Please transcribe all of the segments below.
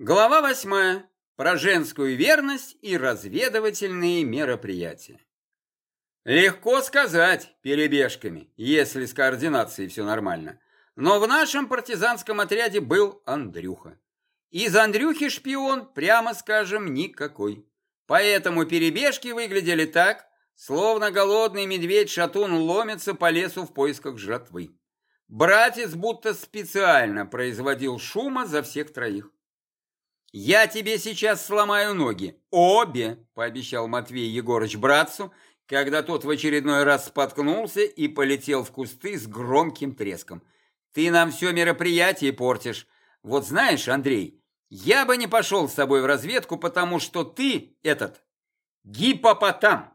Глава восьмая. Про женскую верность и разведывательные мероприятия. Легко сказать перебежками, если с координацией все нормально. Но в нашем партизанском отряде был Андрюха. Из Андрюхи шпион, прямо скажем, никакой. Поэтому перебежки выглядели так, словно голодный медведь-шатун ломится по лесу в поисках жратвы. Братец будто специально производил шума за всех троих. «Я тебе сейчас сломаю ноги. Обе!» – пообещал Матвей Егорыч братцу, когда тот в очередной раз споткнулся и полетел в кусты с громким треском. «Ты нам все мероприятие портишь. Вот знаешь, Андрей, я бы не пошел с тобой в разведку, потому что ты этот гипопотам!»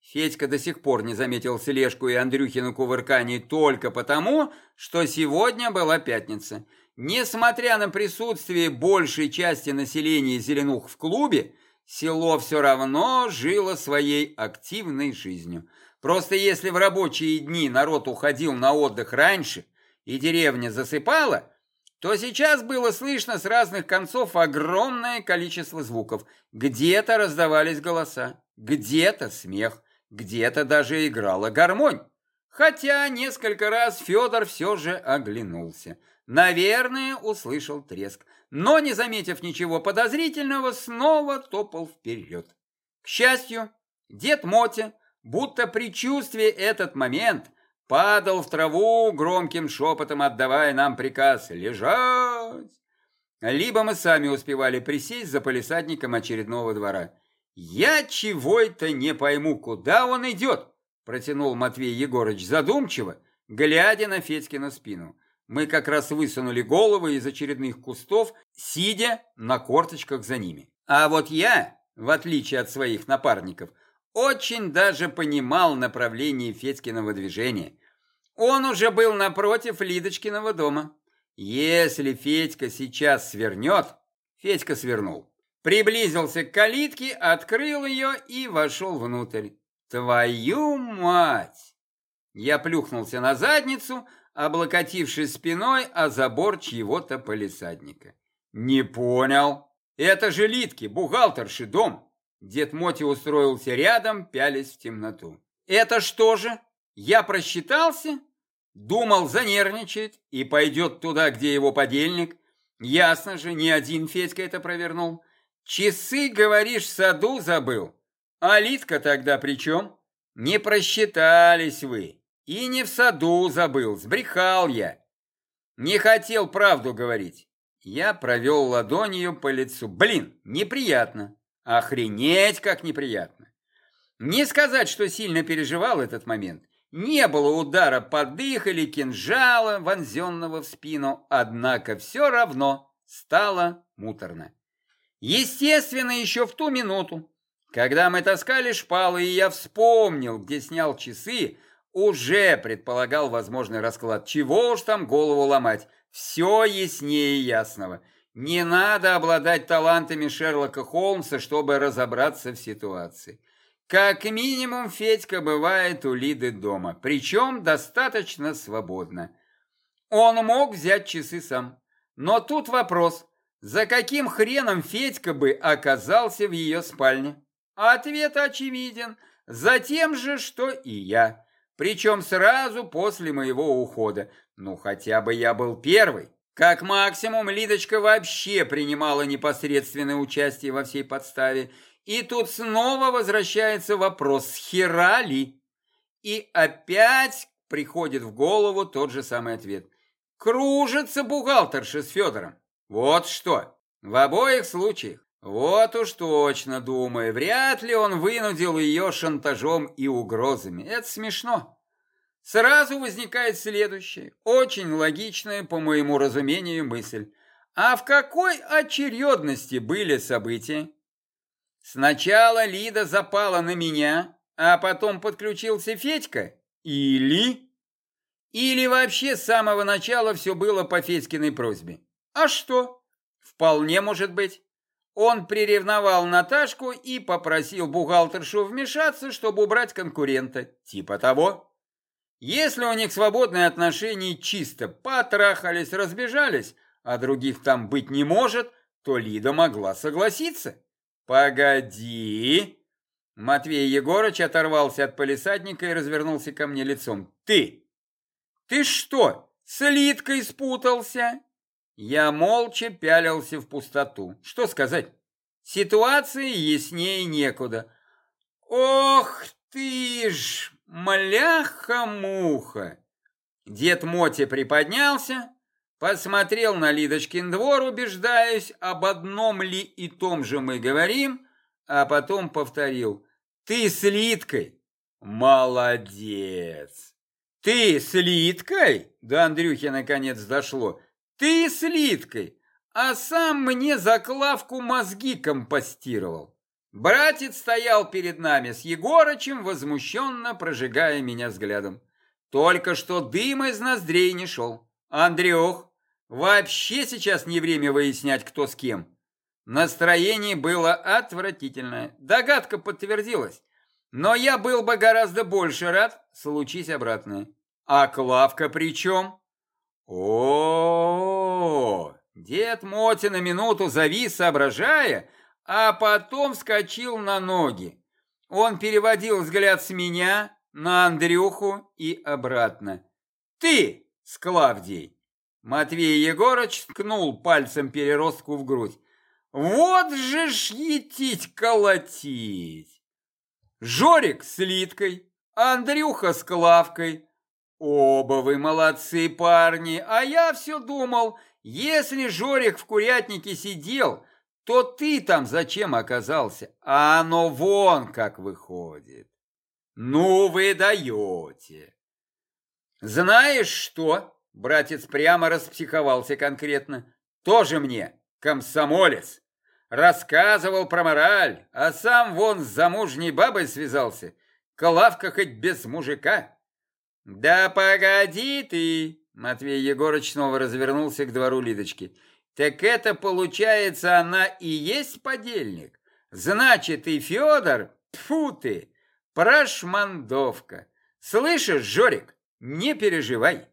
Федька до сих пор не заметил слежку и Андрюхину кувырканий только потому, что сегодня была пятница – Несмотря на присутствие большей части населения зеленух в клубе, село все равно жило своей активной жизнью. Просто если в рабочие дни народ уходил на отдых раньше и деревня засыпала, то сейчас было слышно с разных концов огромное количество звуков. Где-то раздавались голоса, где-то смех, где-то даже играла гармонь. Хотя несколько раз Федор все же оглянулся – Наверное, услышал треск, но, не заметив ничего подозрительного, снова топал вперед. К счастью, дед Мотя, будто предчувствие этот момент, падал в траву громким шепотом, отдавая нам приказ «Лежать!». Либо мы сами успевали присесть за полисадником очередного двора. «Я чего это не пойму, куда он идет?» протянул Матвей Егорыч задумчиво, глядя на Федькину спину. Мы как раз высунули головы из очередных кустов, сидя на корточках за ними. А вот я, в отличие от своих напарников, очень даже понимал направление Федькиного движения. Он уже был напротив Лидочкиного дома. Если Федька сейчас свернет, Федька свернул. Приблизился к калитке, открыл ее и вошел внутрь. Твою мать! Я плюхнулся на задницу, облокотившись спиной о забор чьего-то полисадника. «Не понял. Это же Литки, бухгалтерши дом». Дед Моти устроился рядом, пялись в темноту. «Это что же? Я просчитался?» Думал, занервничает и пойдет туда, где его подельник. Ясно же, ни один Федька это провернул. Часы, говоришь, в саду забыл. А Литка тогда при чем? Не просчитались вы. И не в саду забыл, сбрехал я. Не хотел правду говорить. Я провел ладонью по лицу. Блин, неприятно. Охренеть, как неприятно. Не сказать, что сильно переживал этот момент. Не было удара под дых или кинжала, вонзенного в спину, однако все равно стало муторно. Естественно, еще в ту минуту, когда мы таскали шпалы, и я вспомнил, где снял часы, уже предполагал возможный расклад. Чего уж там голову ломать. Все яснее ясного. Не надо обладать талантами Шерлока Холмса, чтобы разобраться в ситуации. Как минимум, Федька бывает у Лиды дома, причем достаточно свободно. Он мог взять часы сам. Но тут вопрос, за каким хреном Федька бы оказался в ее спальне? Ответ очевиден, за тем же, что и я. Причем сразу после моего ухода. Ну, хотя бы я был первый. Как максимум, Лидочка вообще принимала непосредственное участие во всей подставе. И тут снова возвращается вопрос, с хера ли? И опять приходит в голову тот же самый ответ. Кружится бухгалтерша с Федором. Вот что. В обоих случаях. Вот уж точно, думаю, вряд ли он вынудил ее шантажом и угрозами. Это смешно. Сразу возникает следующее, очень логичная, по моему разумению, мысль. А в какой очередности были события? Сначала Лида запала на меня, а потом подключился Федька? Или... Или вообще с самого начала все было по Федькиной просьбе? А что? Вполне может быть. Он приревновал Наташку и попросил бухгалтершу вмешаться, чтобы убрать конкурента. Типа того. Если у них свободные отношения чисто потрахались, разбежались, а других там быть не может, то Лида могла согласиться. «Погоди!» Матвей Егорыч оторвался от полисадника и развернулся ко мне лицом. «Ты! Ты что, с Лидкой спутался?» Я молча пялился в пустоту. Что сказать? Ситуации яснее некуда. «Ох ты ж, мляха-муха!» Дед Мотя приподнялся, посмотрел на Лидочкин двор, убеждаясь, об одном ли и том же мы говорим, а потом повторил. «Ты с Лидкой?» «Молодец!» «Ты с Лидкой?» До Андрюхи наконец дошло. «Ты с Лидкой!» А сам мне заклавку мозги компостировал. Братец стоял перед нами с Егорычем, возмущенно прожигая меня взглядом. Только что дым из ноздрей не шел. Андрюх, вообще сейчас не время выяснять, кто с кем. Настроение было отвратительное. Догадка подтвердилась. Но я был бы гораздо больше рад, случись обратное. А Клавка при чем? О, Дед Моти на минуту завис, соображая, а потом вскочил на ноги. Он переводил взгляд с меня на Андрюху и обратно. «Ты с Клавдией!» Матвей Егорыч ткнул пальцем переростку в грудь. «Вот же ж етить колотить!» Жорик с Литкой, Андрюха с Клавкой. Оба вы молодцы, парни, а я все думал, если Жорик в курятнике сидел, то ты там зачем оказался? А оно вон как выходит. Ну вы даете. Знаешь что? Братец прямо распсиховался конкретно. Тоже мне, комсомолец. Рассказывал про мораль, а сам вон с замужней бабой связался. Клавка хоть без мужика. Да погоди ты, Матвей Егорыч снова развернулся к двору Лидочки. Так это, получается, она и есть подельник? Значит, и Федор, тьфу ты, прошмандовка. Слышишь, Жорик, не переживай.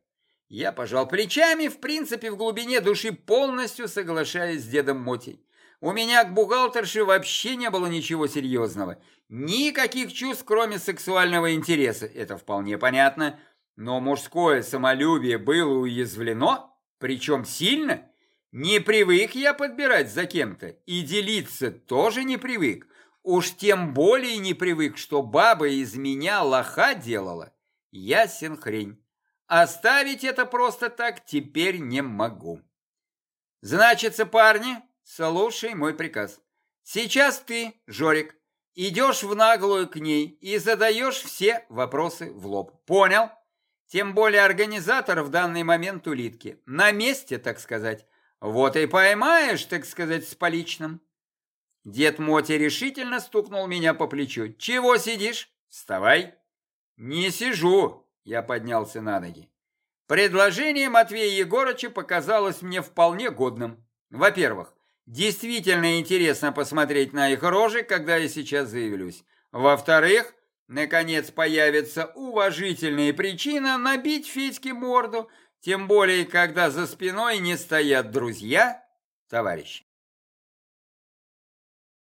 Я пожал плечами, в принципе, в глубине души полностью соглашаясь с дедом Мотей. У меня к бухгалтерше вообще не было ничего серьезного. Никаких чувств, кроме сексуального интереса. Это вполне понятно. Но мужское самолюбие было уязвлено, причем сильно. Не привык я подбирать за кем-то, и делиться тоже не привык. Уж тем более не привык, что баба из меня лоха делала. Ясен хрень. Оставить это просто так теперь не могу. Значится, парни, слушай мой приказ. Сейчас ты, Жорик, идешь в наглую к ней и задаешь все вопросы в лоб. Понял? Тем более организатор в данный момент улитки. На месте, так сказать. Вот и поймаешь, так сказать, с поличным. Дед Моти решительно стукнул меня по плечу. Чего сидишь? Вставай. Не сижу. Я поднялся на ноги. Предложение Матвея Егорыча показалось мне вполне годным. Во-первых, действительно интересно посмотреть на их рожи, когда я сейчас заявлюсь. Во-вторых, Наконец появится уважительная причина набить Федьке морду, тем более, когда за спиной не стоят друзья, товарищи.